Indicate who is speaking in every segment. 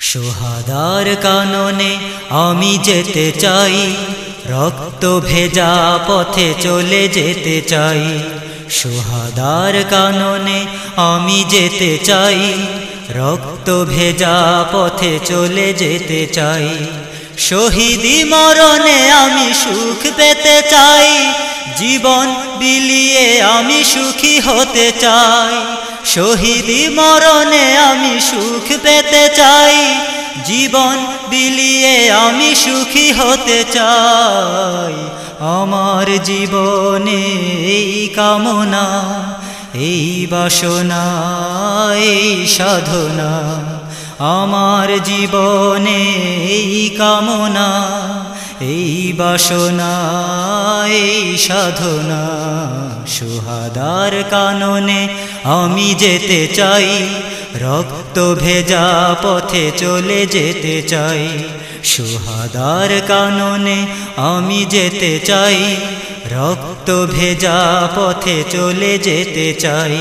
Speaker 1: সোহাদার কাননে আমি যেতে চাই, রক্ত ভেজা পথে চলে যেতে চাই। সোহাদার কাননে আমি যেতে চাই, রক্ত ভেজা পথে চলে যেতে চাই। শহীদি মরণে আমি সুখ পেতে চাই জীবন বিলিয়ে আমি সুখী হতে চাই। শহীদি মরণে আমি সুখ পেতে চাই। জীবন বিলিয়ে আমি সুখী হতে চাই। আমার জীবনে এই কামনা, এই বাসনা, এই সাধনা। আমার জীবনে এই কামনা। এই বাসনা এই সাধনা, সুহাদার কাননে আমি যেতে চাই, রক্ত ভেজা পথে চলে যেতে চাই, সুহাদার কাননে আমি যেতে চাই, রক্ত ভেজা পথে চলে যেতে চাই।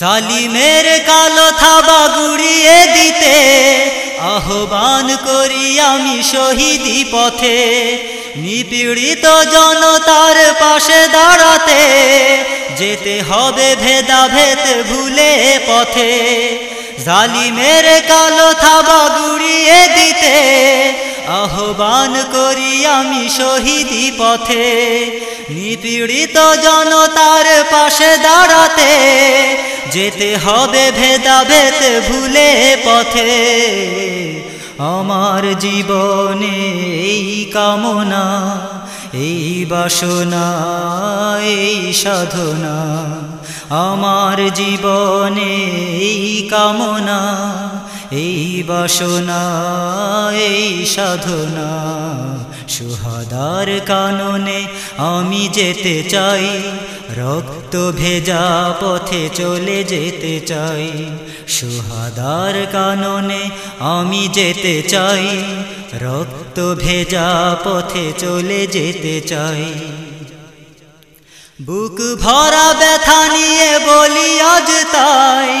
Speaker 1: জালিমের কালো থাবা গুড়িয়ে দিতে আহ্বান করি আমি শহীদি পথে। নিপীড়িত জনতার পাশে দাঁড়াতে যেতে হবে ভেদাভেদ ভুলে পথে। জালিমের কালো থাবা গুড়িয়ে দিতে আহ্বান করি আমি শহীদি পথে। নিপীড়িত জনতার পাশে দাঁড়াতে যেতে হবে ভেদাভেদ ভুলে পথে। আমার জীবনে এই কামনা, এই বাসনা, এই সাধনা, আমার জীবনে এই কামনা, এই বাসনা, এই সাধনা। সুহাদার কাননে আমি যেতে চাই। রক্ত ভেজা পথে চলে যেতে চাই। সুহাদার কাননে আমি যেতে চাই। রক্ত ভেজা পথে চলে যেতে চাই। বুক ভরা ব্যথা নিয়ে বলি, আজ তাই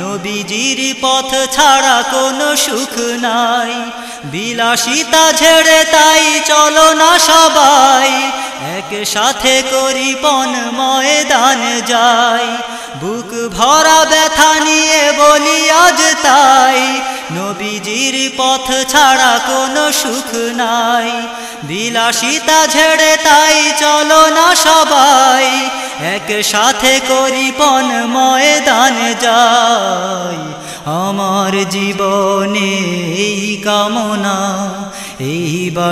Speaker 1: নবীজির পথ ছাড়া কোনো সুখ নাই। বিলাসিতা ঝেড়ে তাই চলো না সবাই, একসাথে করি পণ ময়দান যাই। বুক ভরা ব্যথা নিয়ে বলি, আজ তাই নবীজির পথ ছাড়া কোনো সুখ নাই। বিলাসিতা ঝেড়ে তাই চলো না সবাই, একসাথে করি পন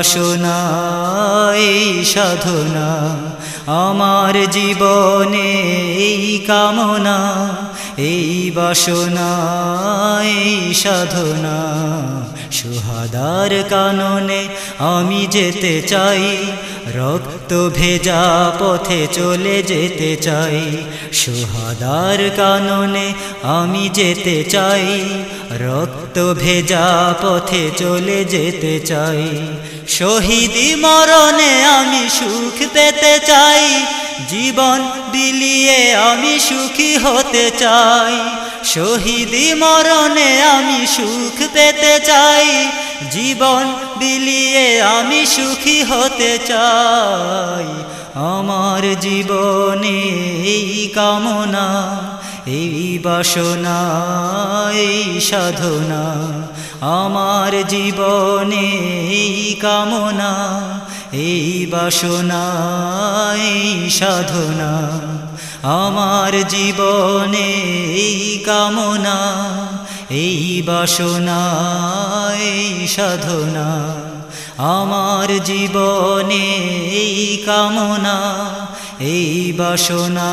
Speaker 1: বাসনা এই সাধনা আমার জীবনে এই কামনা। এই বাসনা, এই সাধনা, সুহাদার কাননে আমি যেতে চাই, রক্ত ভেজা পথে চলে যেতে চাই, সুহাদার কাননে আমি যেতে চাই, রক্ত ভেজা পথে চলে যেতে চাই, শহীদি মরণে আমি সুখ পেতে চাই জীবন বিলিয়ে আমি সুখী হতে চাই। শহীদি মরণে আমি সুখ পেতে চাই। জীবন বিলিয়ে আমি সুখী হতে চাই। আমার জীবনে এই কামনা, এই বাসনা, এই সাধনা, আমার জীবনে এই কামনা। এই বাসনা এই সাধনা, আমার জীবনে এই কামনা, এই বাসনা এই সাধনা, আমার জীবনে এই কামনা, এই বাসনা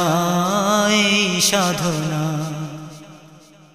Speaker 1: এই সাধনা।